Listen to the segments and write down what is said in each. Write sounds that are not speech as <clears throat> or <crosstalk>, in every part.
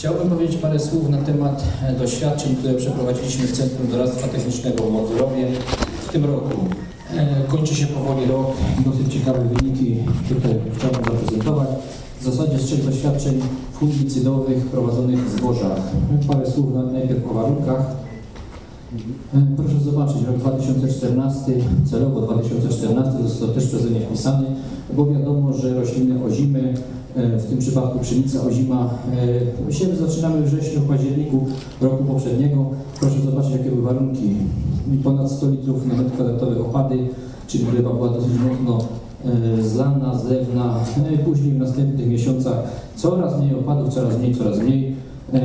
Chciałbym powiedzieć parę słów na temat e, doświadczeń, które przeprowadziliśmy w Centrum Doradztwa Technicznego w Modzurowie w tym roku. E, Kończy się powoli rok, dosyć ciekawe wyniki tutaj chciałbym zaprezentować. W zasadzie z trzech doświadczeń fungicydowych prowadzonych w zbożach. Parę słów na- najpierw o warunkach. E, Proszę zobaczyć, rok 2014, celowo 2014 został też przeze mnie wpisany, bo wiadomo, że rośliny ozimy, e, w tym przypadku pszenica ozima, e, siewy zaczynamy w wrześniu, w październiku roku poprzedniego. Proszę zobaczyć, jakie były warunki. Ponad 100 litrów na metr kwadratowy opady, czyli gleba była dosyć mocno zlana, zlewna. Później w następnych miesiącach coraz mniej opadów, coraz mniej, coraz mniej. E,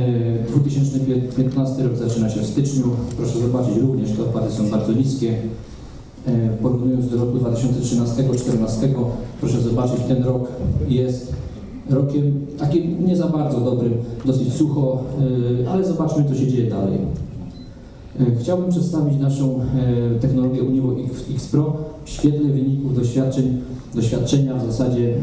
2015 rok zaczyna się w styczniu. Proszę zobaczyć również, te opady są bardzo niskie. E, Porównując do roku 2013-2014, proszę zobaczyć, ten rok jest rokiem takim nie za bardzo dobrym, dosyć sucho, e, ale zobaczmy, co się dzieje dalej. E, Chciałbym przedstawić naszą e, technologię Univo X- Pro w świetle wyników doświadczeń, doświadczenia w zasadzie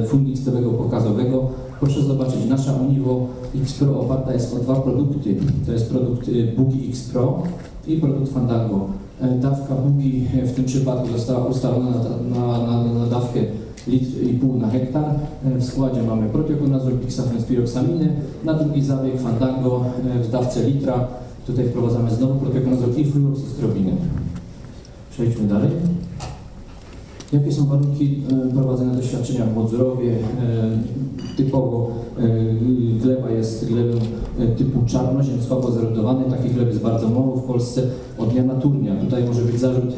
e, fungicydowego pokazowego. Proszę zobaczyć, nasza Univo X Pro oparta jest o dwa produkty. To jest produkt e, Bugi X Pro i produkt Fandango. E, Dawka Bugi w tym przypadku została ustalona na, na, na, na dawkę litr i pół na hektar. E, W składzie mamy protiokonazol, pixafen, spiroxaminy. Na drugi zabieg Fandango e, w dawce litra Tutaj wprowadzamy znowu proteokonazol i fluoksystrobinę. Przejdźmy dalej. Jakie są warunki e, prowadzenia doświadczenia w Modzurowie? E, Typowo e, gleba jest glebą typu czarnoziem, słabo zerodowany. Takich gleb jest bardzo mało w Polsce. Odmiana turnia. Tutaj może być zarzut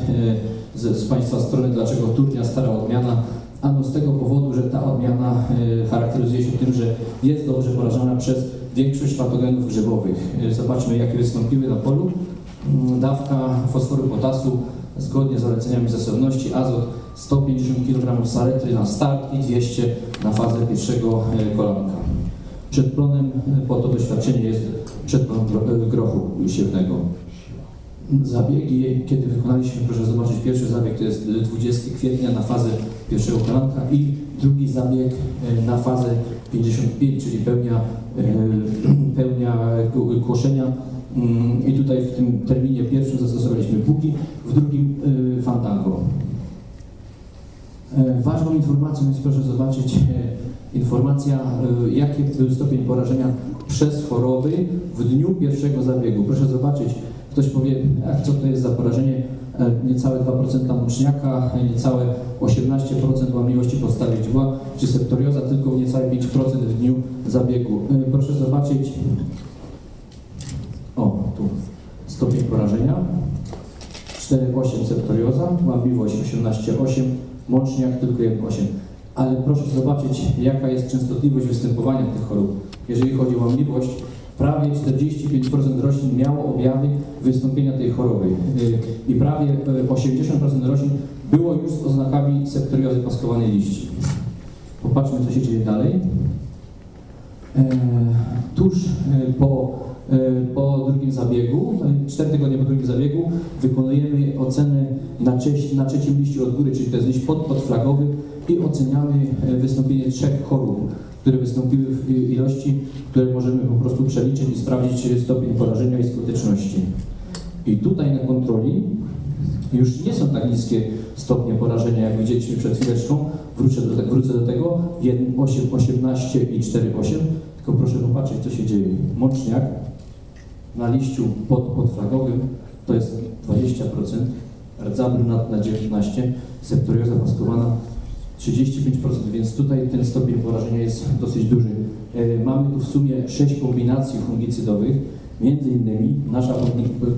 z, z Państwa strony, dlaczego turnia, stara odmiana. Ano z tego powodu, że ta odmiana charakteryzuje się tym, że jest dobrze porażana przez większość patogenów grzybowych. Zobaczmy, jakie wystąpiły na polu. Mm, Dawka fosforu potasu zgodnie z zaleceniami zasobności azot 150 kg saletry na start i 200 na fazę pierwszego e, kolanka. Przed plonem e, po to doświadczenie jest przedplon gro- e, grochu siewnego. Zabiegi, kiedy wykonaliśmy, proszę zobaczyć, pierwszy zabieg to jest 20 kwietnia na fazę pierwszego kolanka i drugi zabieg na fazę 55, czyli pełnia, <clears throat> pełnia kłoszenia. Mm, I tutaj w tym terminie pierwszym zastosowaliśmy buki, w drugim fandango. E, Ważną informacją jest, proszę zobaczyć, e, informacja, e, jaki był stopień porażenia przez choroby w dniu pierwszego zabiegu. Proszę zobaczyć, ktoś powie, co to jest za porażenie? E, Niecałe 2% mączniaka, e, niecałe 18% łamliwości podstawy źdźbła, czy septorioza tylko niecałe 5% w dniu zabiegu. E, Proszę zobaczyć, o, tu stopień porażenia, 4,8 septorioza, łamliwość 18,8, mączniak tylko 1,8. Ale proszę zobaczyć, jaka jest częstotliwość występowania tych chorób. Jeżeli chodzi o łamliwość, prawie 45% roślin miało objawy wystąpienia tej choroby Yy, i prawie yy, 80% roślin było już z oznakami septoriozy paskowanej liści. Popatrzmy, co się dzieje dalej. E, Tuż e, po, po drugim zabiegu, e, 4 tygodnie po drugim zabiegu, wykonujemy ocenę na, na trzecim liściu od góry, czyli to jest liść pod, podflagowy i oceniamy e, wystąpienie trzech chorób, które wystąpiły w ilości, które możemy po prostu przeliczyć i sprawdzić stopień porażenia i skuteczności. I tutaj na kontroli już nie są tak niskie stopnie porażenia, jak widzieliśmy przed chwileczką. Wrócę do, wrócę do tego. 1, 8, 18 i 4, 8. Tylko proszę popatrzeć, co się dzieje. Mączniak na liściu pod, podflagowym to jest 20%, rdza brunatna 19%, septorioza paskowana 35%, więc tutaj ten stopień porażenia jest dosyć duży. E, Mamy tu w sumie 6 kombinacji fungicydowych, między innymi nasza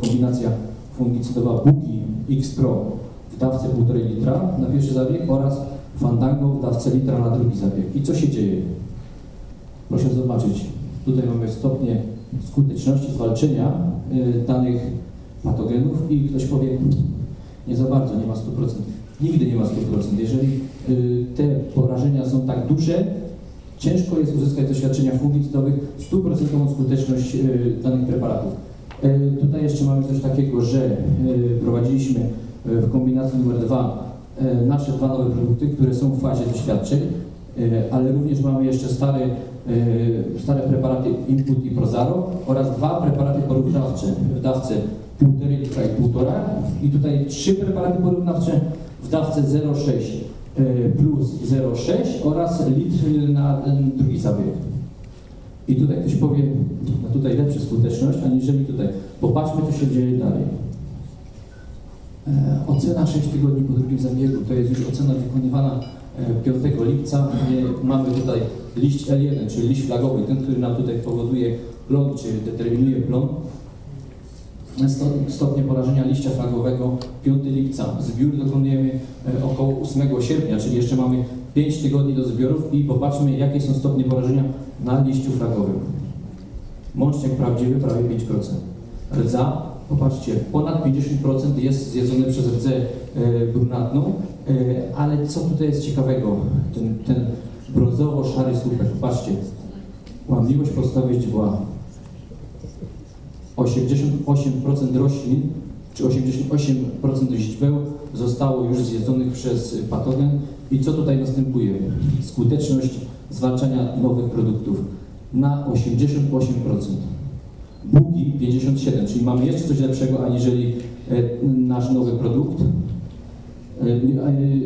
kombinacja fungicydowa Buki X Pro w dawce 1,5 litra na pierwszy zabieg oraz Fandango w dawce litra na drugi zabieg. I co się dzieje? Proszę zobaczyć, tutaj mamy stopnie skuteczności zwalczenia y, danych patogenów i ktoś powie, nie za bardzo, nie ma 100%. Nigdy nie ma 100%. Jeżeli y, te porażenia są tak duże, ciężko jest uzyskać doświadczenia fungicydowych, stuprocentową skuteczność y, danych preparatów. Tutaj jeszcze mamy coś takiego, że prowadziliśmy w kombinacji numer dwa nasze dwa nowe produkty, które są w fazie doświadczeń, ale również mamy jeszcze stare stare preparaty Input i Prozaro oraz dwa preparaty porównawcze w dawce 1,5 litra i 1,5 i tutaj trzy preparaty porównawcze w dawce 0,6 e, plus 0,6 oraz litr na drugi zabieg. I tutaj ktoś powie, no tutaj lepsza skuteczność, aniżeli tutaj. Popatrzmy, co się dzieje dalej. E, Ocena 6 tygodni po drugim zabiegu to jest już ocena wykonywana 5 lipca. E, Mamy tutaj liść L1, czyli liść flagowy, ten, który nam tutaj powoduje plon, czy determinuje plon. Sto- Stopnie porażenia liścia flagowego 5 lipca. Zbiór dokonujemy e, około 8 sierpnia, czyli jeszcze mamy 5 tygodni do zbiorów i popatrzmy, jakie są stopnie porażenia na liściu flagowym. Mączniak prawdziwy prawie 5%. Rdza, popatrzcie, ponad 50% jest zjedzone przez rdzę e, brunatną, ale co tutaj jest ciekawego? Ten, ten brązowo-szary słupek, popatrzcie, łamliwość podstawy źdźbła, 88% roślin, czy 88% źdźbeł zostało już zjedzonych przez patogen. I co tutaj następuje? Skuteczność zwalczania nowych produktów na 88%. Bugi 57, czyli mamy jeszcze coś lepszego aniżeli e, nasz nowy produkt, e,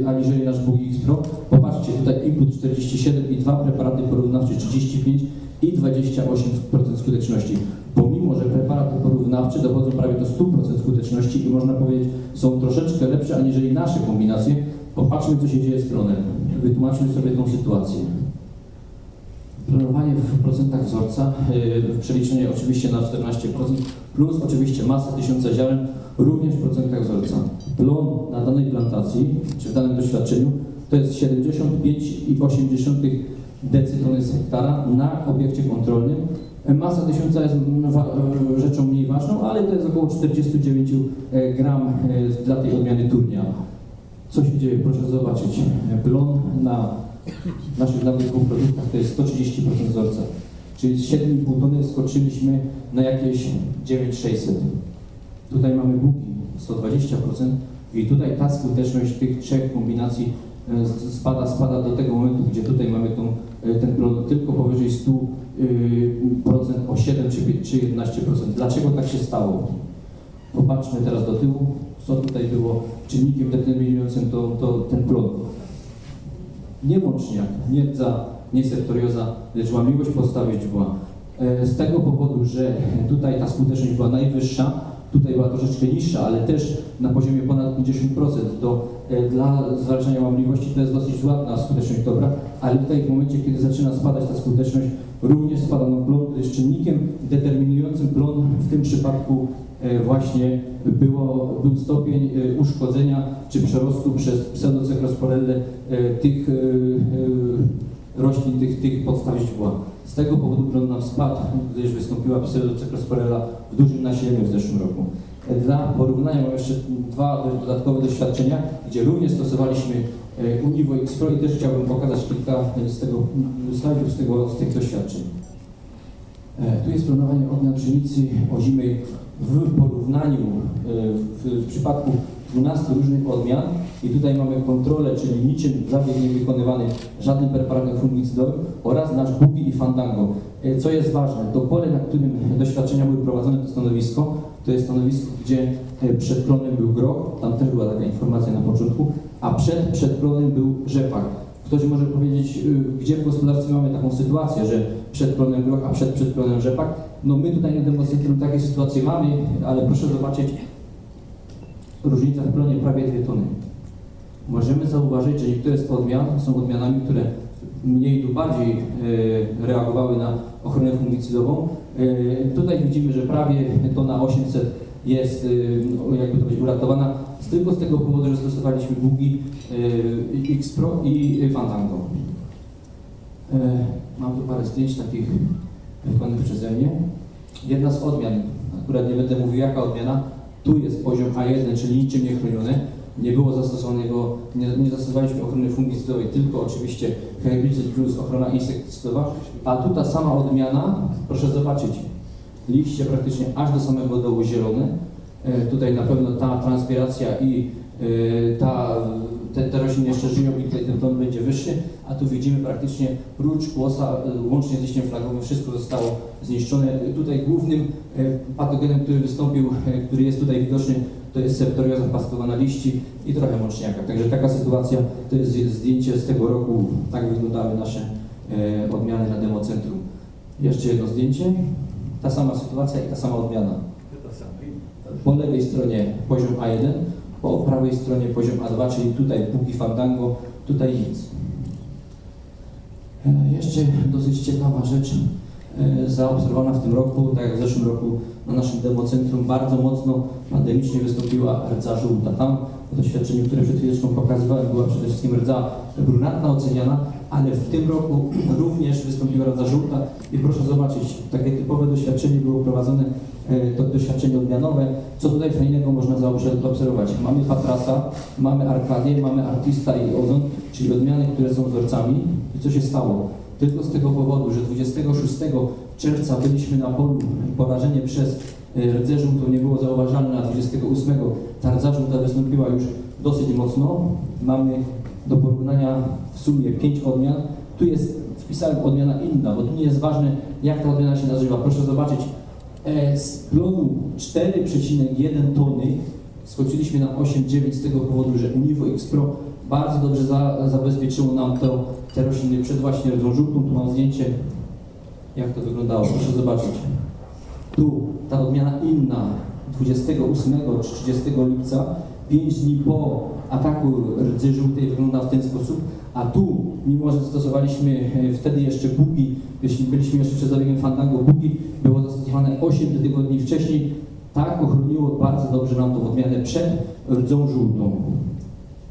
aniżeli nasz Bugi X Pro. Popatrzcie, tutaj input 47 i dwa preparaty porównawcze 35 i 28% skuteczności. Pomimo, że preparaty porównawcze dochodzą prawie do 100% skuteczności i można powiedzieć są troszeczkę lepsze aniżeli nasze kombinacje, popatrzmy co się dzieje z klonem. Wytłumaczmy sobie tą sytuację. Planowanie w procentach wzorca, yy, w przeliczeniu oczywiście na 14%, plus oczywiście masa tysiąca ziaren, również w procentach wzorca. Plon na danej plantacji, czy w danym doświadczeniu, to jest 75,8 decytony z hektara na obiekcie kontrolnym. Masa tysiąca jest rzeczą mniej ważną, ale to jest około 49 e, gram e, dla tej odmiany turnia. Co się dzieje? Proszę zobaczyć. Plon na naszych danych dwóch produktach to jest 130% wzorca. Czyli z 7,5 tony skoczyliśmy na jakieś 9600. Tutaj mamy buki 120% i tutaj ta skuteczność tych trzech kombinacji e, spada, spada do tego momentu, gdzie tutaj mamy tą, e, ten produkt tylko powyżej 100% procent o 7 czy, pie- czy 11%. Dlaczego tak się stało? Popatrzmy teraz do tyłu, co tutaj było czynnikiem determinującym to, to, ten plon nie mączniak, nie rdza, nie sertorioza, lecz łamliwość podstawy źdźbła. E, Z tego powodu, że tutaj ta skuteczność była najwyższa, tutaj była troszeczkę niższa, ale też na poziomie ponad 50% do, e, dla zwalczania łamliwości to jest dosyć ładna skuteczność dobra, ale tutaj w momencie, kiedy zaczyna spadać ta skuteczność, również spada nam plon, to jest czynnikiem determinującym plon w tym przypadku właśnie było, był stopień e, uszkodzenia czy przerostu przez pseudocekrosporellę e, tych e, e, roślin, tych, tych podstaw źdźbła. Z tego powodu plon nam spadł, gdyż wystąpiła pseudocekrosporella w dużym nasileniu w zeszłym roku. E, Dla porównania mam jeszcze dwa dodatkowe doświadczenia, gdzie również stosowaliśmy e, Univo X Pro i też chciałbym pokazać kilka e, z tego mm, slajdów z, tego, z tych doświadczeń. E, Tu jest planowanie odmian pszenicy ozimej w porównaniu e, w, przypadku 12 różnych odmian i tutaj mamy kontrolę, czyli niczym zabieg nie wykonywany żadnym preparatem fungicydowym oraz nasz Bugi i Fandango. E, Co jest ważne, to pole, na którym doświadczenia były prowadzone, to stanowisko, to jest stanowisko, gdzie e, przed klonem był groch, tam też była taka informacja na początku, a przed, przed klonem był rzepak. Ktoś może powiedzieć, gdzie w gospodarce mamy taką sytuację, że przed klonem groch, a przed, przed klonem rzepak. No my tutaj na demonstratywnym takie sytuacje mamy, ale proszę zobaczyć, różnica w klonie prawie 2 tony. Możemy zauważyć, że niektóre z odmian są odmianami, które mniej lub bardziej e, reagowały na ochronę fungicydową. E, tutaj widzimy, że prawie tona 800 jest, e, jakby to powiedzieć, uratowana tylko z tego powodu, że stosowaliśmy bugi e, X Pro i Fandango. E, Mam tu parę zdjęć takich wykonanych przeze mnie. Jedna z odmian, akurat nie będę mówił jaka odmiana, tu jest poziom A1, czyli niczym nie chroniony. Nie było zastosowanego, nie, nie zastosowaliśmy ochrony fungicydowej, tylko oczywiście herbicyd plus ochrona insektycydowa. A tu ta sama odmiana, proszę zobaczyć, liście praktycznie aż do samego dołu zielone. Tutaj na pewno ta transpiracja i e, ta, te, te rośliny jeszcze żyją i tutaj ten ton będzie wyższy, a tu widzimy praktycznie rócz, kłosa, y, łącznie z liściem flagowym, wszystko zostało zniszczone. Tutaj głównym y, patogenem, który wystąpił, y, który jest tutaj widoczny, to jest septorioza paskowana liści i trochę mączniaka. Także taka sytuacja, to jest zdjęcie z tego roku, tak wyglądały nasze odmiany na democentrum. Jeszcze jedno zdjęcie, ta sama sytuacja i ta sama odmiana. Po lewej stronie poziom A1, po prawej stronie poziom A2, czyli tutaj Buki Fandango, tutaj nic. E, Jeszcze dosyć ciekawa rzecz e, zaobserwowana w tym roku, tak jak w zeszłym roku na naszym democentrum bardzo mocno pandemicznie wystąpiła rdza żółta. Tam w doświadczeniu, które przed chwileczką pokazywałem, była przede wszystkim rdza brunatna oceniana, ale w tym roku również wystąpiła rdza żółta i proszę zobaczyć, takie typowe doświadczenie było prowadzone, e, to doświadczenie odmianowe. Co tutaj fajnego można zaobserwować? Mamy Patrasa, mamy Arkadię, mamy Artista i Ozon, czyli odmiany, które są wzorcami. I co się stało? Tylko z tego powodu, że 26 czerwca byliśmy na polu, porażenie przez e, rdzę żółtą nie było zauważalne, a 28 ta rdza żółta wystąpiła już dosyć mocno. Mamy do porównania w sumie 5 odmian. Tu jest, wpisałem odmiana inna, bo tu nie jest ważne, jak ta odmiana się nazywa. Proszę zobaczyć, e, z plonu 4,1 tony skoczyliśmy na 8,9 z tego powodu, że Univo X Pro bardzo dobrze za, zabezpieczyło nam to, te rośliny przed właśnie rdzą żółtą. Tu mam zdjęcie, jak to wyglądało. Proszę zobaczyć. Tu ta odmiana inna 28 czy 30 lipca, 5 dni po ataku rdzy żółtej wygląda w ten sposób, a tu, mimo że stosowaliśmy e, wtedy jeszcze bugi, jeśli byliśmy jeszcze przed zabiegiem Fandango, bugi było zastosowane 8 tygodni wcześniej, tak ochroniło bardzo dobrze nam tą odmianę przed rdzą żółtą.